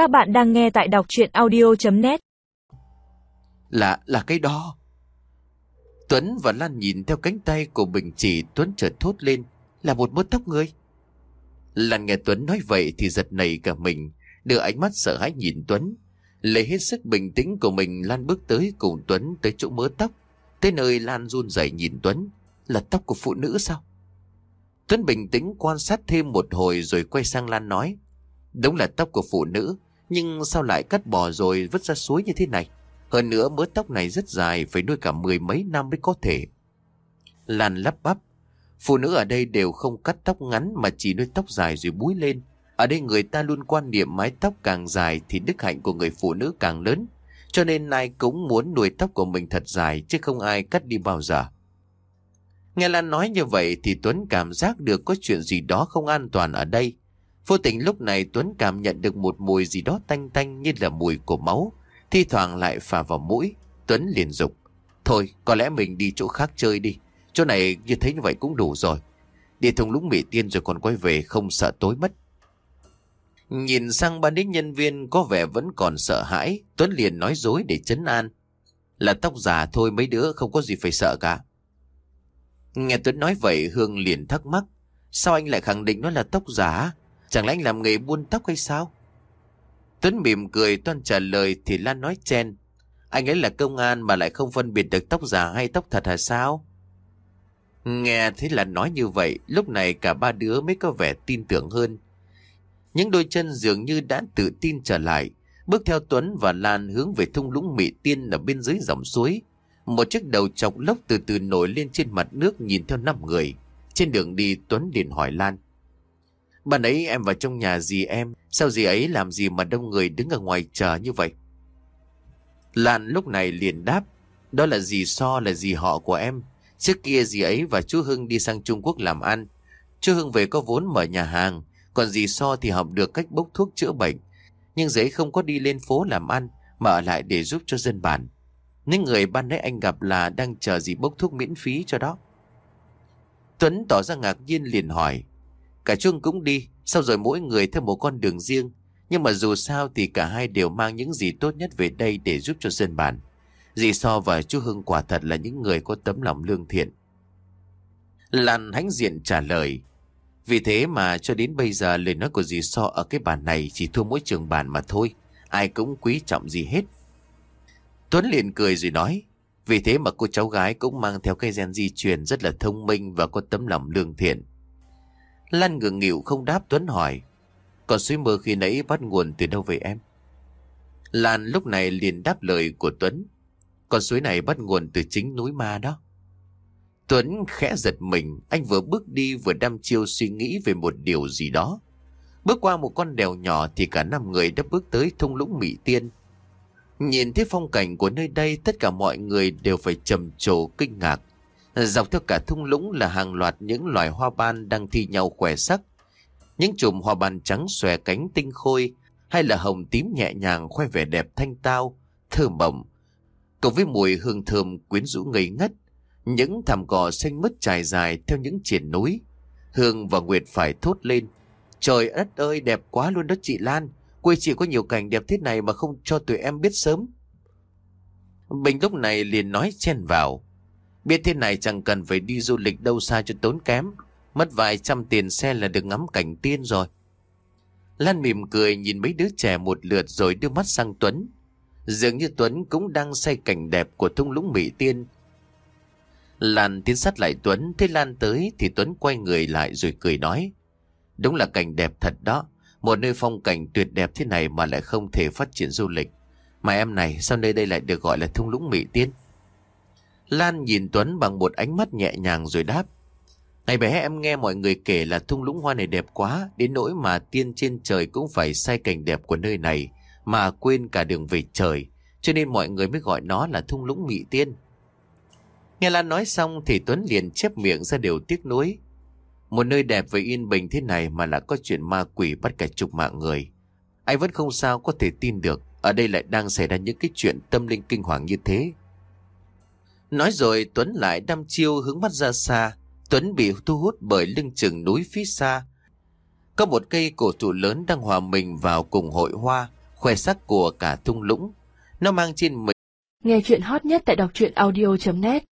Các bạn đang nghe tại đọc chuyện audio.net Là, là cái đó. Tuấn và Lan nhìn theo cánh tay của Bình chỉ Tuấn chợt thốt lên. Là một mớ tóc người. Lan nghe Tuấn nói vậy thì giật nảy cả mình, đưa ánh mắt sợ hãi nhìn Tuấn. Lấy hết sức bình tĩnh của mình Lan bước tới cùng Tuấn tới chỗ mớ tóc. Tới nơi Lan run rẩy nhìn Tuấn. Là tóc của phụ nữ sao? Tuấn bình tĩnh quan sát thêm một hồi rồi quay sang Lan nói. Đúng là tóc của phụ nữ, nhưng sao lại cắt bỏ rồi vứt ra suối như thế này? Hơn nữa mớ tóc này rất dài, phải nuôi cả mười mấy năm mới có thể. Lan lắp bắp. Phụ nữ ở đây đều không cắt tóc ngắn mà chỉ nuôi tóc dài rồi búi lên. Ở đây người ta luôn quan niệm mái tóc càng dài thì đức hạnh của người phụ nữ càng lớn. Cho nên ai cũng muốn nuôi tóc của mình thật dài chứ không ai cắt đi bao giờ. Nghe Lan nói như vậy thì Tuấn cảm giác được có chuyện gì đó không an toàn ở đây. Vô tình lúc này Tuấn cảm nhận được một mùi gì đó tanh tanh như là mùi của máu. Thi thoảng lại phà vào mũi. Tuấn liền dục. Thôi, có lẽ mình đi chỗ khác chơi đi. Chỗ này như thế như vậy cũng đủ rồi. Đi thùng lũng mỹ tiên rồi còn quay về không sợ tối mất. Nhìn sang ban đích nhân viên có vẻ vẫn còn sợ hãi. Tuấn liền nói dối để chấn an. Là tóc giả thôi mấy đứa không có gì phải sợ cả. Nghe Tuấn nói vậy Hương liền thắc mắc. Sao anh lại khẳng định nó là tóc giả? Chẳng lẽ anh làm nghề buôn tóc hay sao? Tuấn mỉm cười toan trả lời thì Lan nói chen. Anh ấy là công an mà lại không phân biệt được tóc giả hay tóc thật hả sao? Nghe thấy là nói như vậy, lúc này cả ba đứa mới có vẻ tin tưởng hơn. Những đôi chân dường như đã tự tin trở lại, bước theo Tuấn và Lan hướng về thung lũng Mỹ Tiên ở bên dưới dòng suối. Một chiếc đầu chọc lốc từ từ nổi lên trên mặt nước nhìn theo năm người. Trên đường đi Tuấn liền hỏi Lan. Bạn ấy em vào trong nhà gì em, sao gì ấy làm gì mà đông người đứng ở ngoài chờ như vậy? Lan lúc này liền đáp, đó là dì So là dì họ của em. Trước kia dì ấy và chú Hưng đi sang Trung Quốc làm ăn. Chú Hưng về có vốn mở nhà hàng, còn dì So thì học được cách bốc thuốc chữa bệnh. Nhưng dì ấy không có đi lên phố làm ăn, mà ở lại để giúp cho dân bản. Những người ban nãy anh gặp là đang chờ dì bốc thuốc miễn phí cho đó. Tuấn tỏ ra ngạc nhiên liền hỏi. Cả chuông cũng đi, sau rồi mỗi người theo một con đường riêng. Nhưng mà dù sao thì cả hai đều mang những gì tốt nhất về đây để giúp cho dân bản. Dì So và chú Hưng quả thật là những người có tấm lòng lương thiện. Lan hãnh diện trả lời. Vì thế mà cho đến bây giờ lời nói của dì So ở cái bản này chỉ thua mỗi trường bản mà thôi. Ai cũng quý trọng gì hết. Tuấn liền cười rồi nói. Vì thế mà cô cháu gái cũng mang theo cái gen di truyền rất là thông minh và có tấm lòng lương thiện. Lan ngừng nghịu không đáp Tuấn hỏi. Còn suối mơ khi nãy bắt nguồn từ đâu vậy em? Lan lúc này liền đáp lời của Tuấn. Con suối này bắt nguồn từ chính núi ma đó. Tuấn khẽ giật mình, anh vừa bước đi vừa đăm chiêu suy nghĩ về một điều gì đó. Bước qua một con đèo nhỏ thì cả năm người đã bước tới thung lũng Mỹ Tiên. Nhìn thấy phong cảnh của nơi đây tất cả mọi người đều phải trầm trồ kinh ngạc. Dọc theo cả thung lũng là hàng loạt những loài hoa ban đang thi nhau khỏe sắc. Những chùm hoa ban trắng xòe cánh tinh khôi hay là hồng tím nhẹ nhàng khoe vẻ đẹp thanh tao, thơm mộng. Cộng với mùi hương thơm quyến rũ ngây ngất, những thảm cỏ xanh mướt trải dài theo những triển núi. Hương và Nguyệt phải thốt lên. Trời đất ơi đẹp quá luôn đó chị Lan. Quê chị có nhiều cảnh đẹp thế này mà không cho tụi em biết sớm. Bình lúc này liền nói chen vào. Biết thế này chẳng cần phải đi du lịch đâu xa cho tốn kém. Mất vài trăm tiền xe là được ngắm cảnh tiên rồi. Lan mỉm cười nhìn mấy đứa trẻ một lượt rồi đưa mắt sang Tuấn. Dường như Tuấn cũng đang say cảnh đẹp của thung lũng Mỹ Tiên. Lan tiến sát lại Tuấn, thấy Lan tới thì Tuấn quay người lại rồi cười nói. Đúng là cảnh đẹp thật đó, một nơi phong cảnh tuyệt đẹp thế này mà lại không thể phát triển du lịch. Mà em này, sao nơi đây lại được gọi là thung lũng Mỹ Tiên? Lan nhìn Tuấn bằng một ánh mắt nhẹ nhàng rồi đáp. Ngày bé em nghe mọi người kể là thung lũng hoa này đẹp quá, đến nỗi mà tiên trên trời cũng phải say cảnh đẹp của nơi này, mà quên cả đường về trời, cho nên mọi người mới gọi nó là thung lũng Mỹ Tiên. Nghe Lan nói xong thì Tuấn liền chép miệng ra điều tiếc nuối. Một nơi đẹp và yên bình thế này mà lại có chuyện ma quỷ bắt cả chục mạng người. Anh vẫn không sao có thể tin được, ở đây lại đang xảy ra những cái chuyện tâm linh kinh hoàng như thế. Nói rồi Tuấn lại đăm chiêu hướng mắt ra xa. Tuấn bị thu hút bởi lưng chừng núi phía xa. Có một cây cổ thụ lớn đang hòa mình vào cùng hội hoa, khoe sắc của cả thung lũng. Nó mang trên mình. Nghe chuyện hot nhất tại đọc truyện audio.net